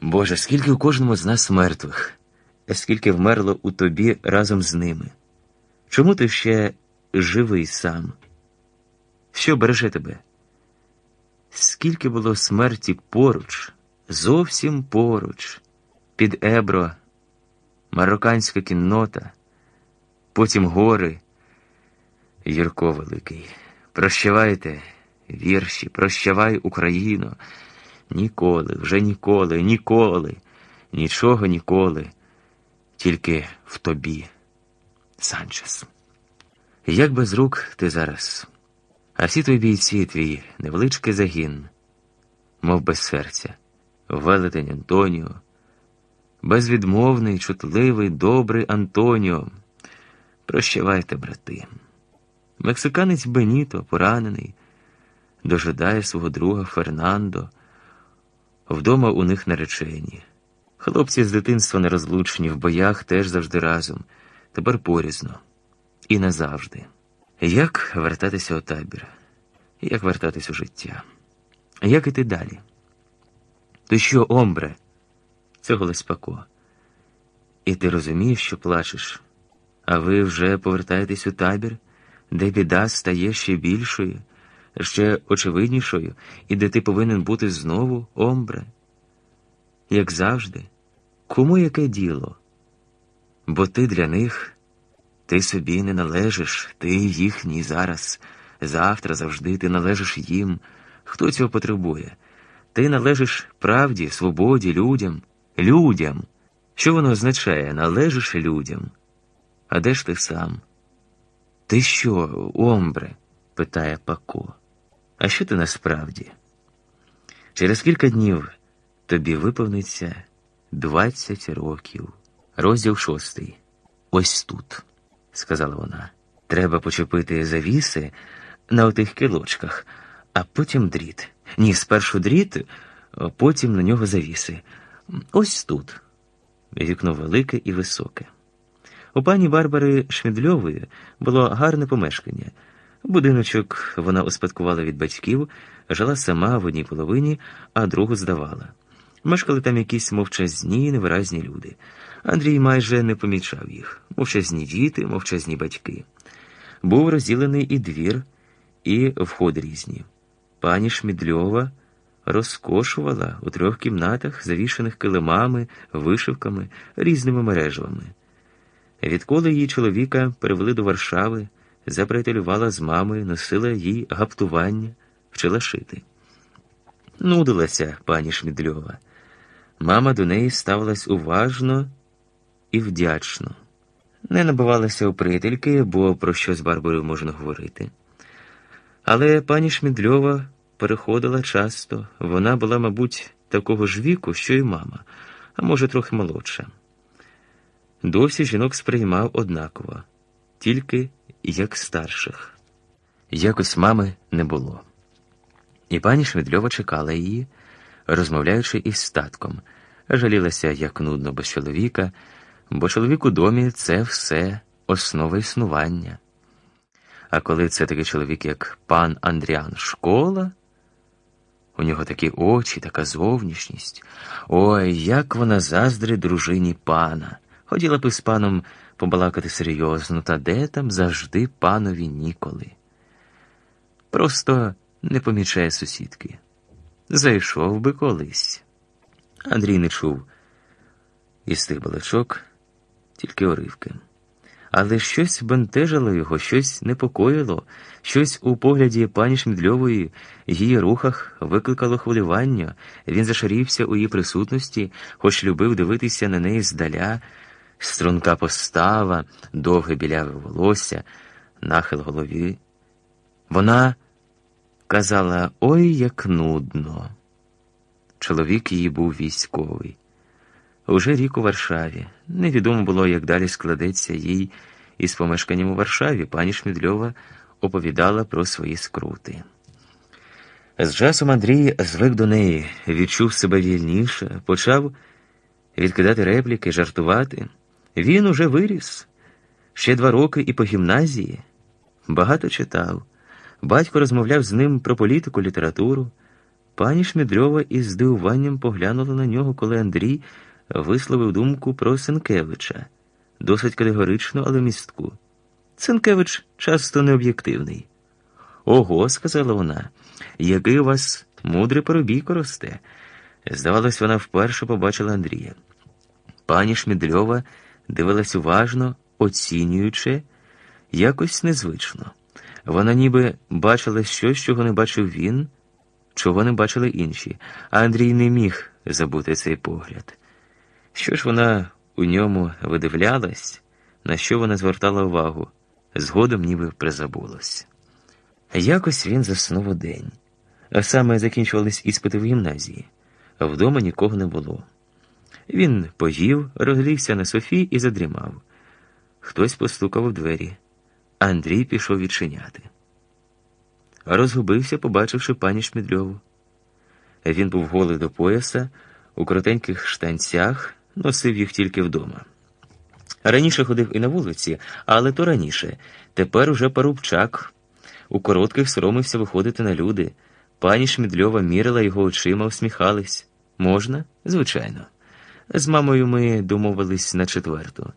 Боже, скільки у кожному з нас мертвих, скільки вмерло у тобі разом з ними. Чому ти ще живий сам? Що береже тебе? Скільки було смерті поруч, зовсім поруч, під Ебро, марокканська кіннота, потім гори, Юрко Великий. Прощавайте, вірші, прощавай, Україно. Ніколи, вже ніколи, ніколи, нічого ніколи, тільки в тобі, Санчес. Як без рук ти зараз, а всі твої бійці, твій невеличкий загін, мов без серця, велетень Антоніо, безвідмовний, чутливий, добрий Антоніо. Прощавайте, брати. Мексиканець Беніто, поранений, дожидає свого друга Фернандо. Вдома у них наречені. Хлопці з дитинства нерозлучні, в боях теж завжди разом, тепер порізно. І назавжди. Як вертатися у табір? Як вертатись у життя? Як іти далі? То що, омбре? Це Голеспако. І ти розумієш, що плачеш, а ви вже повертаєтесь у табір, де біда стає ще більшою ще очевиднішою, і де ти повинен бути знову, омбре. Як завжди, кому яке діло? Бо ти для них, ти собі не належиш, ти їхній зараз, завтра завжди ти належиш їм. Хто цього потребує? Ти належиш правді, свободі, людям, людям. Що воно означає? Належиш людям. А де ж ти сам? Ти що, омбре? Питає Пако. А що ти насправді? Через кілька днів тобі виповниться двадцять років. Розділ шостий. Ось тут, сказала вона. Треба почепити завіси на отих кілочках, а потім дріт. Ні, спершу дріт, потім на нього завіси. Ось тут. Вікно велике і високе. У пані Барбари Шмідльової було гарне помешкання. Будиночок вона успадкувала від батьків, жила сама в одній половині, а другу здавала. Мешкали там якісь мовчазні, невиразні люди. Андрій майже не помічав їх мовчазні діти, мовчазні батьки. Був розділений і двір, і вход різні. Пані Шмідльова розкошувала у трьох кімнатах, завішаних килимами, вишивками, різними мережами. Відколи її чоловіка перевели до Варшави заприятелювала з мамою, носила їй гаптування, вчила шити. Нудилася пані Шмідльова. Мама до неї ставилась уважно і вдячно. Не набивалася у приятельки, бо про що з Барбарою можна говорити. Але пані Шмідльова переходила часто, вона була, мабуть, такого ж віку, що й мама, а може, трохи молодша. Досі жінок сприймав однаково, тільки як старших. Якось мами не було. І пані Шмідльова чекала її, розмовляючи із статком, жалілася, як нудно без чоловіка, бо чоловік у домі це все основа існування. А коли це такий чоловік, як пан Андріан Школа, у нього такі очі, така зовнішність. Ой, як вона заздрить дружині пана. Хотіла б із паном побалакати серйозно, та де там завжди панові ніколи. Просто не помічає сусідки. Зайшов би колись. Андрій не чув із тих балачок, тільки оривки. Але щось бентежило його, щось непокоїло, щось у погляді пані Шмідльової, її рухах викликало хвилювання. Він зашарівся у її присутності, хоч любив дивитися на неї здаля струнка постава, довге біляве волосся, нахил голові. Вона казала ой, як нудно. Чоловік її був військовий. Уже рік у Варшаві. Невідомо було, як далі складеться їй із помешканням у Варшаві. Пані Шмідльова оповідала про свої скрути. З часом Андрій звик до неї, відчув себе вільніше, почав відкидати репліки, жартувати. Він уже виріс, ще два роки і по гімназії. Багато читав. Батько розмовляв з ним про політику, літературу. Пані Шмідрьова із здивуванням поглянула на нього, коли Андрій висловив думку про Сенкевича, досить категоричну, але містку. Сенкевич часто необ'єктивний. Ого, сказала вона, який у вас мудрий поробійко росте. Здавалось, вона вперше побачила Андрія. Пані Шмідрьова дивилась уважно, оцінюючи, якось незвично. Вона ніби бачила щось, чого не бачив він, чого не бачили інші, а Андрій не міг забути цей погляд. Що ж вона у ньому видивлялась, на що вона звертала увагу, згодом ніби призабулась. Якось він заснув у день, а саме закінчувались іспити в гімназії, вдома нікого не було. Він поїв, розлігся на Софі і задрімав. Хтось постукав у двері. Андрій пішов відчиняти. Розгубився, побачивши пані Шмідльову. Він був голий до пояса, у коротеньких штанцях, носив їх тільки вдома. Раніше ходив і на вулиці, але то раніше. Тепер уже парубчак. У коротких соромився виходити на люди. Пані Шмідльова мірила його очима, усміхались. Можна? Звичайно. З мамою ми домовились на четверту.